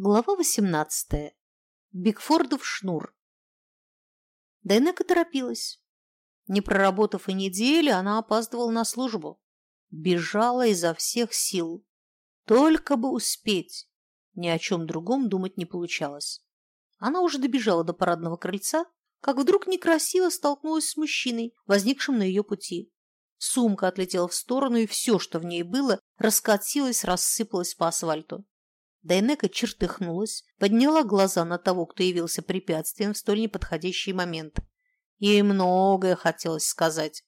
Глава 18. Бигфордов шнур. Дайнека торопилась. Не проработав и недели, она опаздывала на службу. Бежала изо всех сил. Только бы успеть. Ни о чем другом думать не получалось. Она уже добежала до парадного крыльца, как вдруг некрасиво столкнулась с мужчиной, возникшим на ее пути. Сумка отлетела в сторону, и все, что в ней было, раскатилось, рассыпалось по асфальту. Дайнека чертыхнулась, подняла глаза на того, кто явился препятствием в столь неподходящий момент. Ей многое хотелось сказать.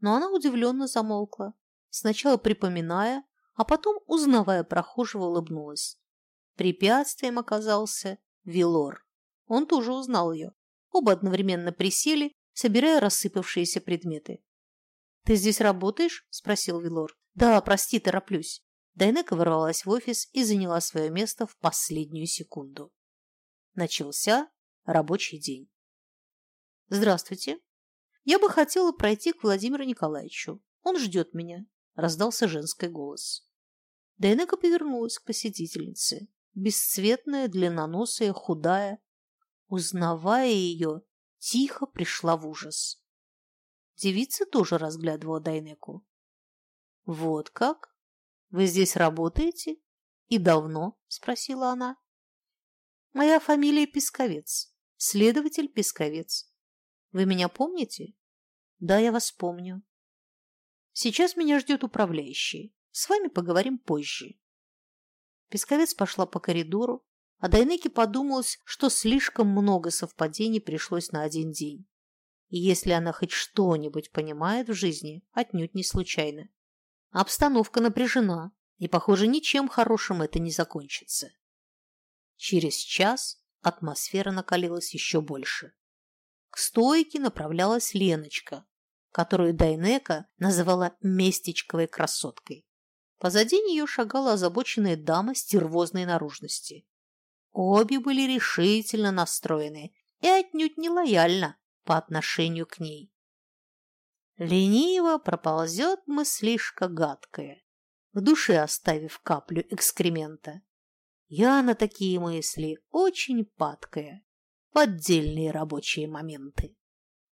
Но она удивленно замолкла, сначала припоминая, а потом, узнавая прохожего, улыбнулась. Препятствием оказался Вилор. Он тоже узнал ее. Оба одновременно присели, собирая рассыпавшиеся предметы. «Ты здесь работаешь?» – спросил Вилор. «Да, прости, тороплюсь». Дайнека ворвалась в офис и заняла свое место в последнюю секунду. Начался рабочий день. «Здравствуйте. Я бы хотела пройти к Владимиру Николаевичу. Он ждет меня», – раздался женский голос. Дайнека повернулась к посетительнице. Бесцветная, длинноносая, худая. Узнавая ее, тихо пришла в ужас. Девица тоже разглядывала Дайнеку. «Вот как?» Вы здесь работаете? И давно? Спросила она. Моя фамилия Песковец. Следователь Песковец. Вы меня помните? Да, я вас помню. Сейчас меня ждет управляющий. С вами поговорим позже. Песковец пошла по коридору, а Дайнеке подумалось, что слишком много совпадений пришлось на один день. И если она хоть что-нибудь понимает в жизни, отнюдь не случайно. Обстановка напряжена, и, похоже, ничем хорошим это не закончится. Через час атмосфера накалилась еще больше. К стойке направлялась Леночка, которую Дайнека называла местечковой красоткой. Позади нее шагала озабоченная дама стервозной наружности. Обе были решительно настроены и отнюдь не лояльно по отношению к ней. Лениво проползет мыслишка гадкая, в душе оставив каплю экскремента. Я на такие мысли очень падкая, в отдельные рабочие моменты.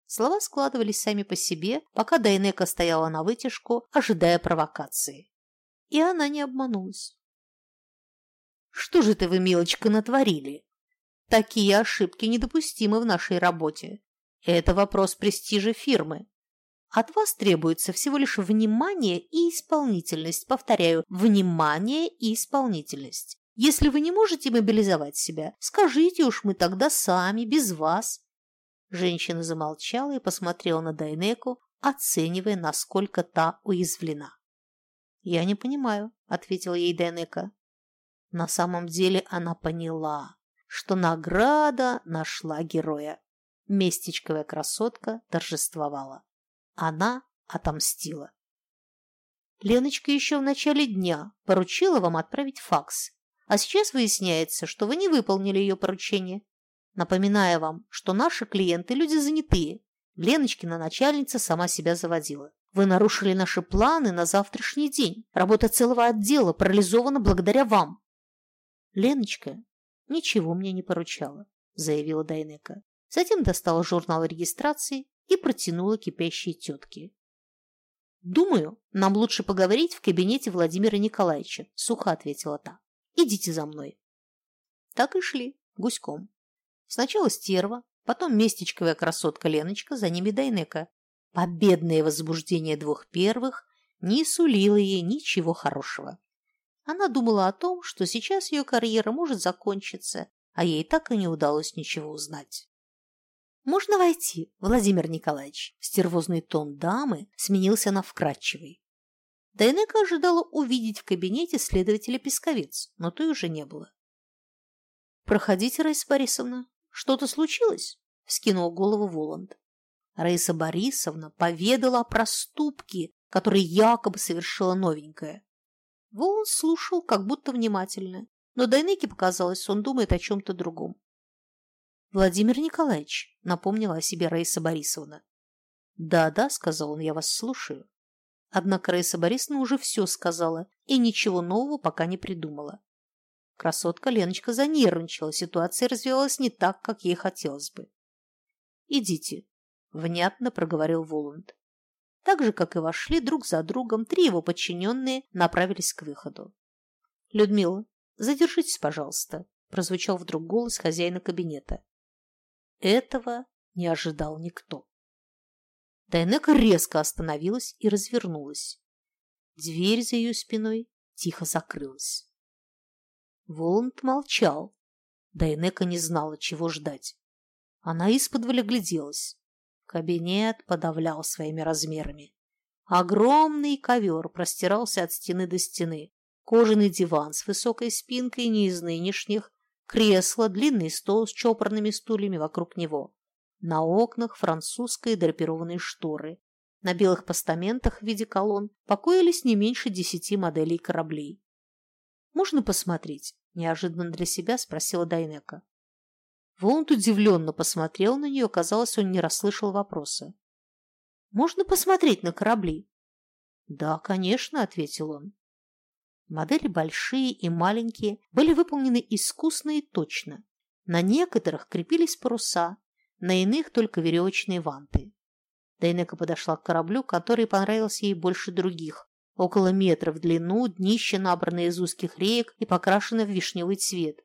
Слова складывались сами по себе, пока Дайнека стояла на вытяжку, ожидая провокации. И она не обманулась. «Что же ты вы, милочка, натворили? Такие ошибки недопустимы в нашей работе. Это вопрос престижа фирмы. От вас требуется всего лишь внимание и исполнительность. Повторяю, внимание и исполнительность. Если вы не можете мобилизовать себя, скажите уж мы тогда сами, без вас. Женщина замолчала и посмотрела на Дайнеку, оценивая, насколько та уязвлена. «Я не понимаю», — ответила ей Дайнека. На самом деле она поняла, что награда нашла героя. Местечковая красотка торжествовала. Она отомстила. Леночка еще в начале дня поручила вам отправить факс, а сейчас выясняется, что вы не выполнили ее поручение. Напоминаю вам, что наши клиенты – люди занятые. Леночкина начальница сама себя заводила. Вы нарушили наши планы на завтрашний день. Работа целого отдела парализована благодаря вам. Леночка ничего мне не поручала, заявила Дайнека. Затем достала журнал регистрации и протянула кипящей тетке. «Думаю, нам лучше поговорить в кабинете Владимира Николаевича», – сухо ответила та. «Идите за мной». Так и шли, гуськом. Сначала стерва, потом местечковая красотка Леночка, за ними Дайнека. Победное возбуждение двух первых не сулило ей ничего хорошего. Она думала о том, что сейчас ее карьера может закончиться, а ей так и не удалось ничего узнать. «Можно войти, Владимир Николаевич?» Стервозный тон дамы сменился на вкрадчивый. Дайнека ожидала увидеть в кабинете следователя Песковец, но той уже не было. «Проходите, Раиса Борисовна. Что-то случилось?» – вскинул голову Воланд. Раиса Борисовна поведала о проступке, который якобы совершила новенькая. Воланд слушал, как будто внимательно, но Дайнеке показалось, он думает о чем-то другом. «Владимир Николаевич», — напомнила о себе Раиса Борисовна. «Да-да», — сказал он, — «я вас слушаю». Однако Раиса Борисовна уже все сказала и ничего нового пока не придумала. Красотка Леночка занервничала, ситуация развивалась не так, как ей хотелось бы. «Идите», — внятно проговорил Воланд. Так же, как и вошли друг за другом, три его подчиненные направились к выходу. «Людмила, задержитесь, пожалуйста», — прозвучал вдруг голос хозяина кабинета. Этого не ожидал никто. Дайнека резко остановилась и развернулась. Дверь за ее спиной тихо закрылась. Воланд молчал. Дайнека не знала, чего ждать. Она исподволь гляделась. Кабинет подавлял своими размерами. Огромный ковер простирался от стены до стены. Кожаный диван с высокой спинкой не из нынешних, кресло, длинный стол с чопорными стульями вокруг него. На окнах французские драпированные шторы. На белых постаментах в виде колонн покоились не меньше десяти моделей кораблей. «Можно посмотреть?» – неожиданно для себя спросила Дайнека. Воланд удивленно посмотрел на нее, казалось, он не расслышал вопроса. «Можно посмотреть на корабли?» «Да, конечно», – ответил он. Модели большие и маленькие были выполнены искусно и точно. На некоторых крепились паруса, на иных только веревочные ванты. Дайнека подошла к кораблю, который понравился ей больше других. Около метра в длину, днище набранное из узких реек и покрашенное в вишневый цвет.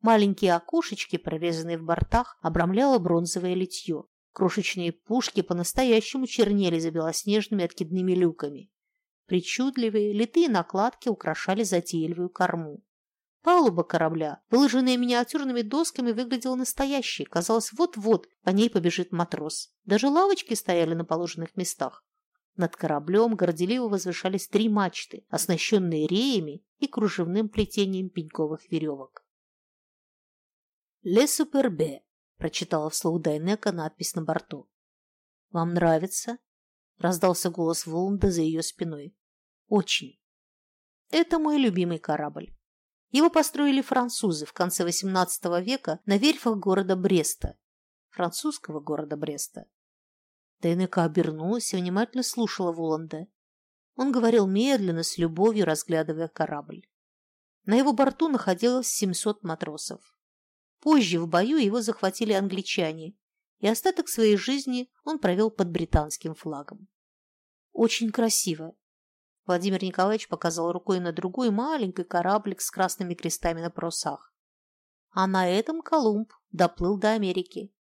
Маленькие окошечки, прорезанные в бортах, обрамляло бронзовое литье. Крошечные пушки по-настоящему чернели за белоснежными откидными люками. Причудливые литые накладки украшали затейливую корму. Палуба корабля, выложенная миниатюрными досками, выглядела настоящей. Казалось, вот-вот по ней побежит матрос. Даже лавочки стояли на положенных местах. Над кораблем горделиво возвышались три мачты, оснащенные реями и кружевным плетением пеньковых веревок. «Ле Супербе», – прочитала вслух Дайнека надпись на борту. «Вам нравится?» – раздался голос Воланда за ее спиной. «Очень. Это мой любимый корабль. Его построили французы в конце XVIII века на верфях города Бреста, французского города Бреста. Дайнека обернулась и внимательно слушала Воланда. Он говорил медленно, с любовью разглядывая корабль. На его борту находилось 700 матросов. Позже в бою его захватили англичане, и остаток своей жизни он провел под британским флагом. Очень красиво. Владимир Николаевич показал рукой на другой маленький кораблик с красными крестами на парусах. А на этом Колумб доплыл до Америки.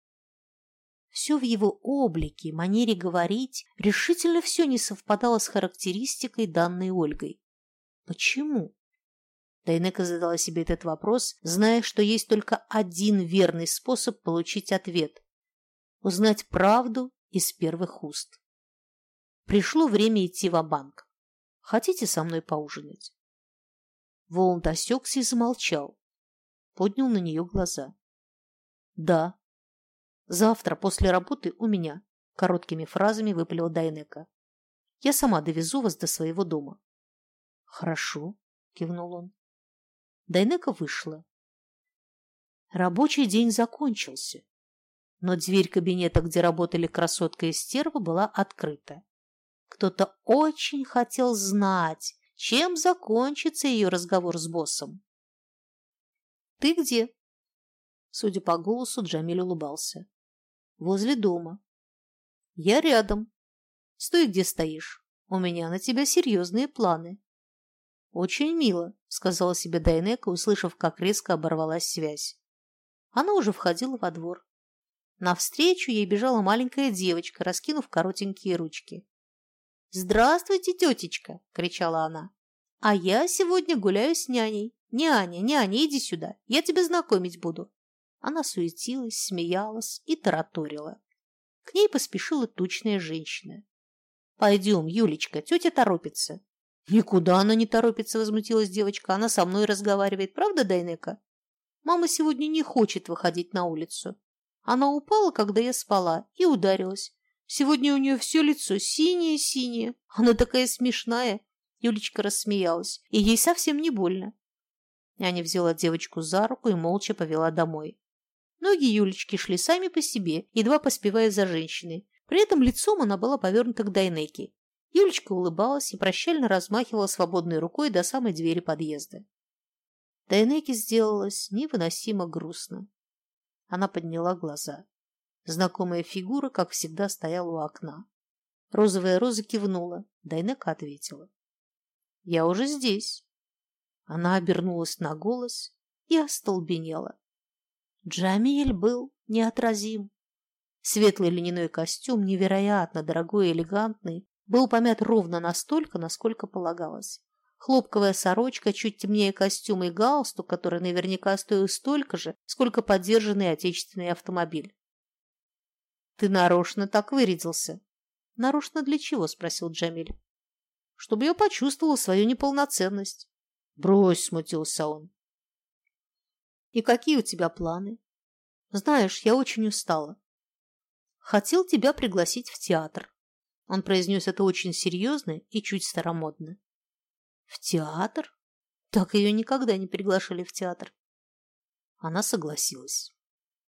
Все в его облике, манере говорить, решительно все не совпадало с характеристикой, данной Ольгой. Почему? Дайнека задала себе этот вопрос, зная, что есть только один верный способ получить ответ – узнать правду из первых уст. Пришло время идти в банк Хотите со мной поужинать? Воланд осекся и замолчал. Поднял на нее глаза. Да. Завтра после работы у меня. Короткими фразами выпалила Дайнека. Я сама довезу вас до своего дома. Хорошо, кивнул он. Дайнека вышла. Рабочий день закончился, но дверь кабинета, где работали красотка и стерва, была открыта. Кто-то очень хотел знать, чем закончится ее разговор с боссом. «Ты где?» Судя по голосу, Джамиль улыбался. «Возле дома». «Я рядом. Стой, где стоишь. У меня на тебя серьезные планы». «Очень мило», — сказала себе Дайнека, услышав, как резко оборвалась связь. Она уже входила во двор. Навстречу ей бежала маленькая девочка, раскинув коротенькие ручки. «Здравствуйте, тетечка!» – кричала она. «А я сегодня гуляю с няней. Няня, няня, иди сюда, я тебя знакомить буду». Она суетилась, смеялась и тараторила. К ней поспешила тучная женщина. «Пойдем, Юлечка, тетя торопится». «Никуда она не торопится», – возмутилась девочка. «Она со мной разговаривает, правда, Дайнека?» «Мама сегодня не хочет выходить на улицу. Она упала, когда я спала, и ударилась. Сегодня у нее все лицо синее-синее. Она такая смешная». Юлечка рассмеялась, и ей совсем не больно. Няня взяла девочку за руку и молча повела домой. Ноги Юлечки шли сами по себе, едва поспевая за женщиной. При этом лицом она была повернута к Дайнеке. Юлечка улыбалась и прощально размахивала свободной рукой до самой двери подъезда. Дайнеке сделалось невыносимо грустно. Она подняла глаза. Знакомая фигура, как всегда, стояла у окна. Розовая роза кивнула. Дайнека ответила. «Я уже здесь». Она обернулась на голос и остолбенела. Джамиль был неотразим. Светлый льняной костюм, невероятно дорогой и элегантный, был помят ровно настолько, насколько полагалось. Хлопковая сорочка, чуть темнее костюма и галстук, который наверняка стоил столько же, сколько поддержанный отечественный автомобиль. «Ты нарочно так вырядился». «Нарочно для чего?» – спросил Джамиль. «Чтобы я почувствовал свою неполноценность». «Брось», – смутился он. «И какие у тебя планы?» «Знаешь, я очень устала. Хотел тебя пригласить в театр». Он произнес это очень серьезно и чуть старомодно. В театр? Так ее никогда не приглашали в театр. Она согласилась.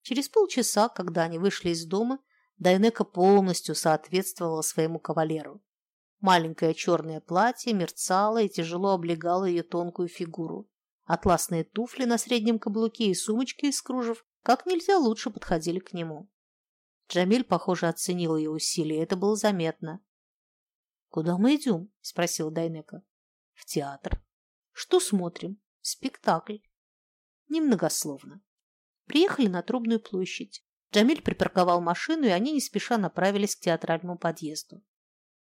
Через полчаса, когда они вышли из дома, Дайнека полностью соответствовала своему кавалеру. Маленькое черное платье мерцало и тяжело облегало ее тонкую фигуру. Атласные туфли на среднем каблуке и сумочки из кружев как нельзя лучше подходили к нему. Джамиль, похоже, оценил ее усилия, это было заметно. «Куда мы идем?» – спросил Дайнека в театр. Что смотрим? Спектакль. Немногословно. Приехали на Трубную площадь. Джамиль припарковал машину, и они не спеша направились к театральному подъезду.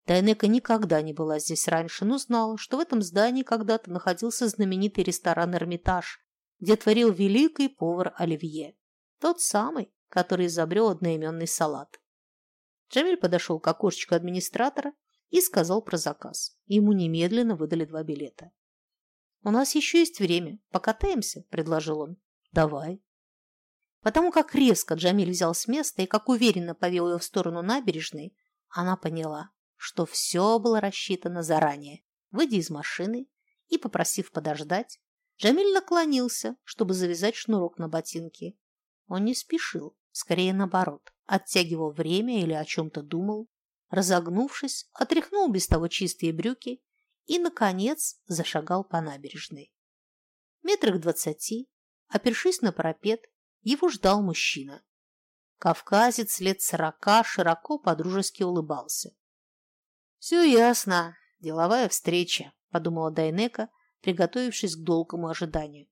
Дайнека никогда не была здесь раньше, но знала, что в этом здании когда-то находился знаменитый ресторан «Эрмитаж», где творил великий повар Оливье. Тот самый, который изобрел одноименный салат. Джамиль подошел к окошечку администратора и сказал про заказ. Ему немедленно выдали два билета. «У нас еще есть время. Покатаемся?» – предложил он. «Давай». Потому как резко Джамиль взял с места и как уверенно повел ее в сторону набережной, она поняла, что все было рассчитано заранее. Выйдя из машины и попросив подождать, Джамиль наклонился, чтобы завязать шнурок на ботинке. Он не спешил, скорее наоборот, оттягивал время или о чем-то думал разогнувшись, отряхнул без того чистые брюки и, наконец, зашагал по набережной. Метрах двадцати, опершись на парапет, его ждал мужчина. Кавказец лет сорока широко подружески улыбался. «Все ясно. Деловая встреча», — подумала Дайнека, приготовившись к долгому ожиданию.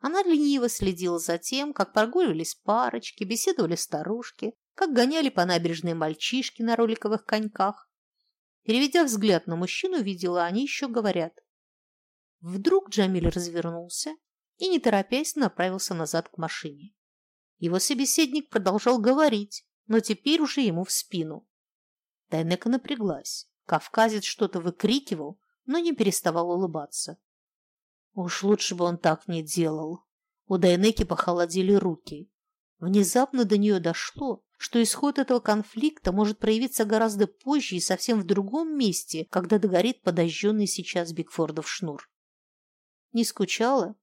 Она лениво следила за тем, как прогуливались парочки, беседовали старушки, как гоняли по набережной мальчишки на роликовых коньках. Переведя взгляд на мужчину, видела, они еще говорят. Вдруг Джамиль развернулся и, не торопясь, направился назад к машине. Его собеседник продолжал говорить, но теперь уже ему в спину. Дайнека напряглась. Кавказец что-то выкрикивал, но не переставал улыбаться. Уж лучше бы он так не делал. У Дайнеки похолодели руки. Внезапно до нее дошло, что исход этого конфликта может проявиться гораздо позже и совсем в другом месте, когда догорит подожженный сейчас Бигфордов шнур. «Не скучала?»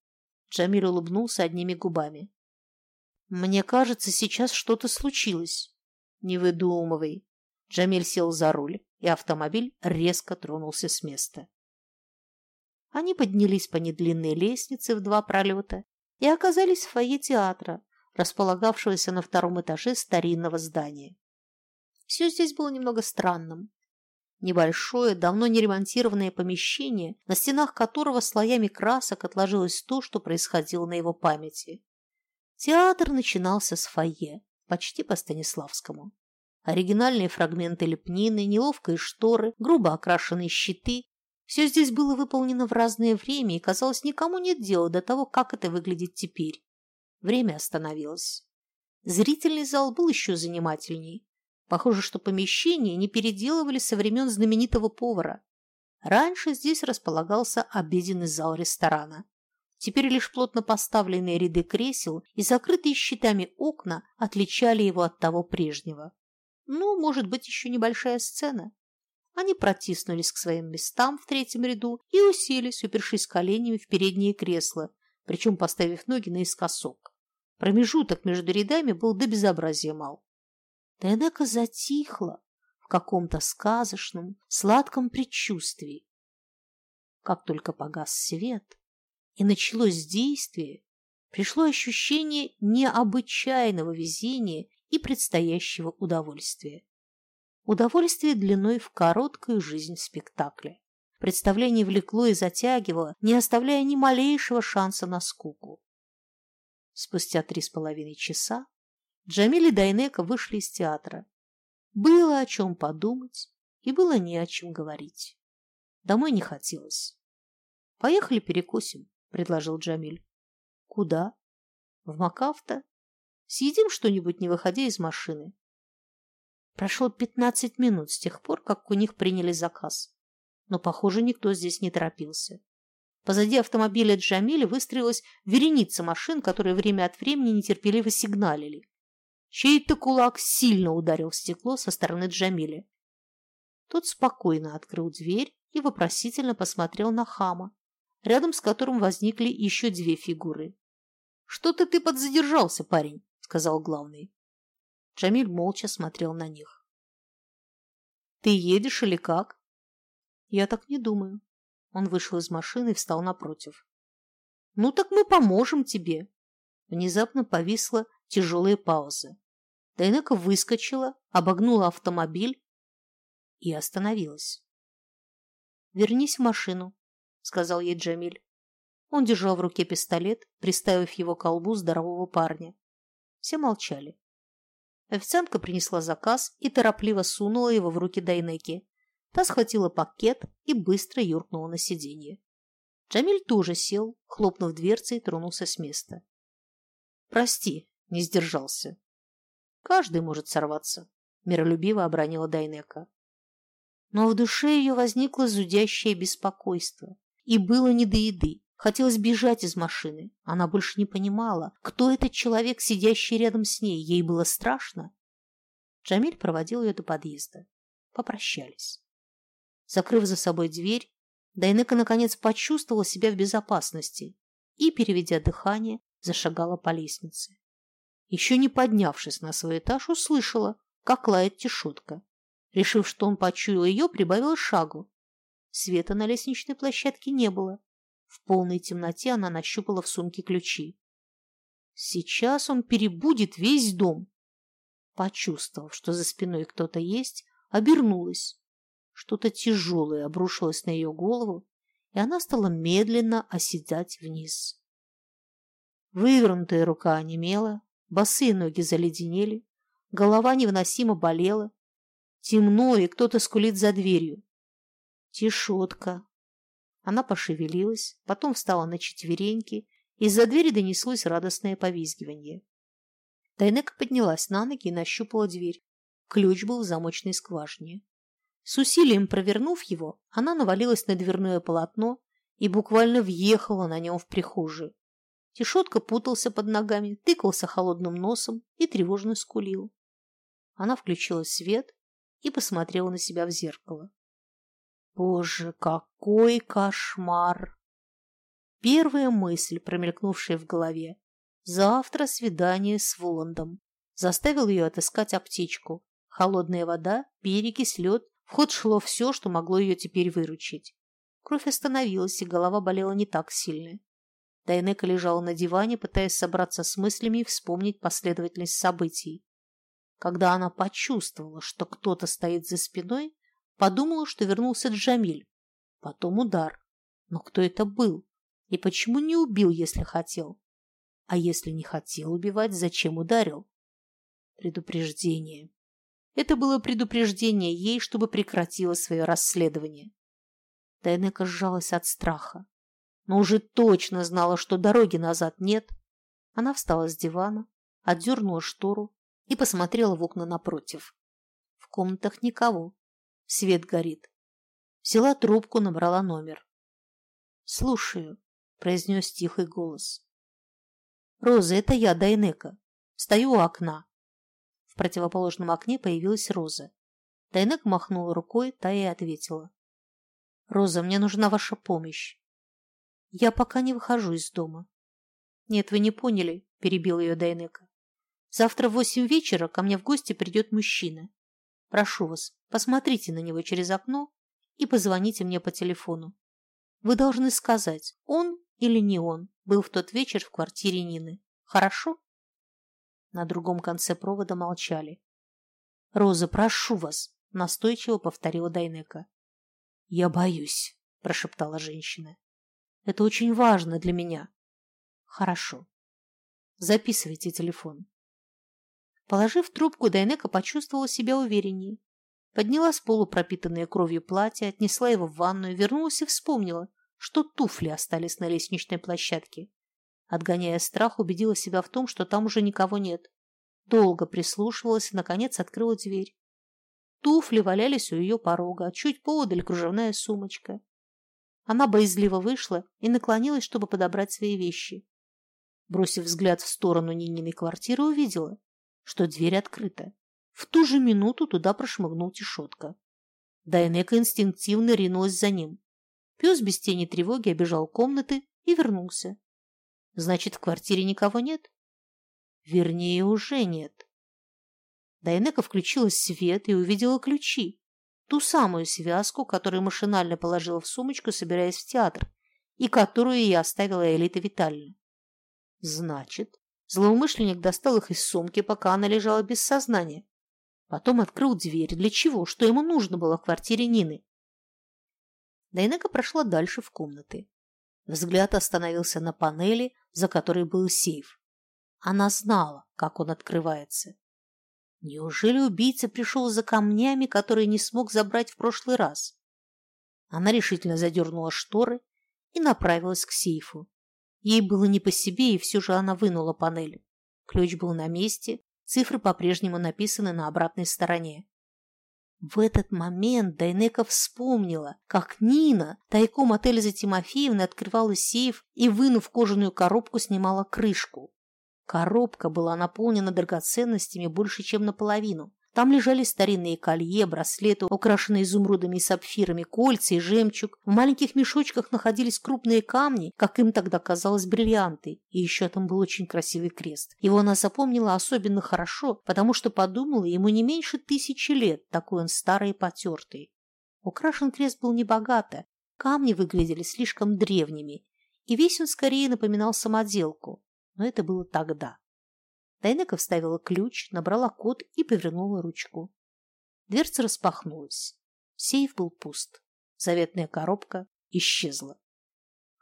Джамиль улыбнулся одними губами. «Мне кажется, сейчас что-то случилось». «Не выдумывай». Джамиль сел за руль, и автомобиль резко тронулся с места. Они поднялись по недлинной лестнице в два пролета и оказались в фойе театра, располагавшегося на втором этаже старинного здания. Все здесь было немного странным. Небольшое, давно не ремонтированное помещение, на стенах которого слоями красок отложилось то, что происходило на его памяти. Театр начинался с фойе, почти по Станиславскому. Оригинальные фрагменты лепнины, неловкие шторы, грубо окрашенные щиты – все здесь было выполнено в разное время, и, казалось, никому нет дела до того, как это выглядит теперь. Время остановилось. Зрительный зал был еще занимательней. Похоже, что помещение не переделывали со времен знаменитого повара. Раньше здесь располагался обеденный зал ресторана. Теперь лишь плотно поставленные ряды кресел и закрытые щитами окна отличали его от того прежнего. Ну, может быть, еще небольшая сцена. Они протиснулись к своим местам в третьем ряду и уселись, упершись коленями в передние кресла, причем поставив ноги наискосок. Промежуток между рядами был до безобразия мал. Тайнека затихла в каком-то сказочном, сладком предчувствии. Как только погас свет, И началось действие, пришло ощущение необычайного везения и предстоящего удовольствия. Удовольствие длиной в короткую жизнь спектакля. Представление влекло и затягивало, не оставляя ни малейшего шанса на скуку. Спустя три с половиной часа Джамиль и Дайнека вышли из театра. Было о чем подумать и было не о чем говорить. Домой не хотелось. «Поехали перекусим», — предложил Джамиль. «Куда?» «В Макафта. Съедим что-нибудь, не выходя из машины». Прошло пятнадцать минут с тех пор, как у них приняли заказ. Но, похоже, никто здесь не торопился. Позади автомобиля Джамиля выстроилась вереница машин, которые время от времени нетерпеливо сигналили. Чей-то кулак сильно ударил в стекло со стороны Джамиля. Тот спокойно открыл дверь и вопросительно посмотрел на хама, рядом с которым возникли еще две фигуры. «Что-то ты подзадержался, парень», — сказал главный. Джамиль молча смотрел на них. «Ты едешь или как?» «Я так не думаю». Он вышел из машины и встал напротив. «Ну так мы поможем тебе». Внезапно повисла тяжелая пауза. Дайнека выскочила, обогнула автомобиль и остановилась. «Вернись в машину», — сказал ей Джамиль. Он держал в руке пистолет, приставив его к колбу здорового парня. Все молчали. Официантка принесла заказ и торопливо сунула его в руки Дайнеки. Та схватила пакет и быстро юркнула на сиденье. Джамиль тоже сел, хлопнув дверцей, тронулся с места. «Прости, не сдержался. Каждый может сорваться, миролюбиво обронила Дайнека. Но в душе ее возникло зудящее беспокойство. И было не до еды. Хотелось бежать из машины. Она больше не понимала, кто этот человек, сидящий рядом с ней. Ей было страшно. Джамиль проводил ее до подъезда. Попрощались. Закрыв за собой дверь, Дайнека наконец почувствовала себя в безопасности и, переведя дыхание, зашагала по лестнице. Еще не поднявшись на свой этаж, услышала, как лает тишотка. Решив, что он почуял ее, прибавила шагу. Света на лестничной площадке не было. В полной темноте она нащупала в сумке ключи. Сейчас он перебудет весь дом. Почувствовав, что за спиной кто-то есть, обернулась. Что-то тяжелое обрушилось на ее голову, и она стала медленно оседать вниз. Вывернутая рука онемела, босые ноги заледенели, голова невыносимо болела. Темно, и кто-то скулит за дверью. Тишотка. Она пошевелилась, потом встала на четвереньки, из-за двери донеслось радостное повизгивание. Дайнека поднялась на ноги и нащупала дверь. Ключ был в замочной скважине. С усилием провернув его, она навалилась на дверное полотно и буквально въехала на нем в прихожую. Тишотка путался под ногами, тыкался холодным носом и тревожно скулил. Она включила свет и посмотрела на себя в зеркало. Боже, какой кошмар! Первая мысль, промелькнувшая в голове, завтра свидание с Воландом, заставил ее отыскать аптечку. Холодная вода, перекись, лед, ход шло все, что могло ее теперь выручить. Кровь остановилась, и голова болела не так сильно. Дайнека лежала на диване, пытаясь собраться с мыслями и вспомнить последовательность событий. Когда она почувствовала, что кто-то стоит за спиной, подумала, что вернулся Джамиль. Потом удар. Но кто это был? И почему не убил, если хотел? А если не хотел убивать, зачем ударил? Предупреждение. Это было предупреждение ей, чтобы прекратила свое расследование. Дайнека сжалась от страха но уже точно знала, что дороги назад нет. Она встала с дивана, отдернула штору и посмотрела в окна напротив. В комнатах никого. Свет горит. Взяла трубку, набрала номер. «Слушаю», — произнес тихий голос. «Роза, это я, Дайнека. Стою у окна». В противоположном окне появилась Роза. Дайнек махнула рукой, та и ответила. «Роза, мне нужна ваша помощь. Я пока не выхожу из дома. Нет, вы не поняли, перебил ее Дайнека. Завтра в восемь вечера ко мне в гости придет мужчина. Прошу вас, посмотрите на него через окно и позвоните мне по телефону. Вы должны сказать, он или не он был в тот вечер в квартире Нины. Хорошо? На другом конце провода молчали. «Роза, прошу вас!» – настойчиво повторила Дайнека. «Я боюсь», – прошептала женщина. «Это очень важно для меня». «Хорошо. Записывайте телефон». Положив трубку, Дайнека почувствовала себя увереннее. Подняла с полу пропитанное кровью платье, отнесла его в ванную, вернулась и вспомнила, что туфли остались на лестничной площадке. Отгоняя страх, убедила себя в том, что там уже никого нет. Долго прислушивалась и, наконец, открыла дверь. Туфли валялись у ее порога, чуть поодаль кружевная сумочка. Она боязливо вышла и наклонилась, чтобы подобрать свои вещи. Бросив взгляд в сторону Нининой квартиры, увидела, что дверь открыта. В ту же минуту туда прошмыгнул Тишотка. Дайнека инстинктивно ринулась за ним. Пес без тени тревоги обежал комнаты и вернулся. Значит, в квартире никого нет? Вернее, уже нет. Дайнека включила свет и увидела ключи. Ту самую связку, которую машинально положила в сумочку, собираясь в театр, и которую ей оставила Элита Витальевна. Значит, злоумышленник достал их из сумки, пока она лежала без сознания. Потом открыл дверь. Для чего? Что ему нужно было в квартире Нины? Дайнека прошла дальше в комнаты. Взгляд остановился на панели, за которой был сейф. Она знала, как он открывается. Неужели убийца пришел за камнями, которые не смог забрать в прошлый раз? Она решительно задернула шторы и направилась к сейфу. Ей было не по себе, и все же она вынула панель. Ключ был на месте, цифры по-прежнему написаны на обратной стороне. В этот момент Дайнека вспомнила, как Нина тайком от Эльзы Тимофеевны открывала сейф и, вынув кожаную коробку, снимала крышку. Коробка была наполнена драгоценностями больше, чем наполовину. Там лежали старинные колье, браслеты, украшенные изумрудами и сапфирами, кольца и жемчуг. В маленьких мешочках находились крупные камни, как им тогда казалось, бриллианты. И еще там был очень красивый крест. Его она запомнила особенно хорошо, потому что подумала, ему не меньше тысячи лет, такой он старый и потертый. Украшен крест был небогато, камни выглядели слишком древними, и весь он скорее напоминал самоделку. Но это было тогда. Дайнека вставила ключ, набрала код и повернула ручку. Дверца распахнулась. Сейф был пуст. Заветная коробка исчезла.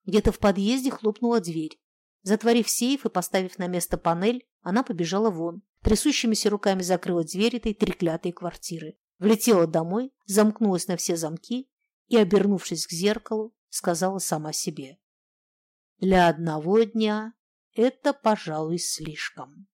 Где-то в подъезде хлопнула дверь. Затворив сейф и поставив на место панель, она побежала вон. Трясущимися руками закрыла дверь этой треклятой квартиры. Влетела домой, замкнулась на все замки и, обернувшись к зеркалу, сказала сама себе. Для одного дня это, пожалуй, слишком.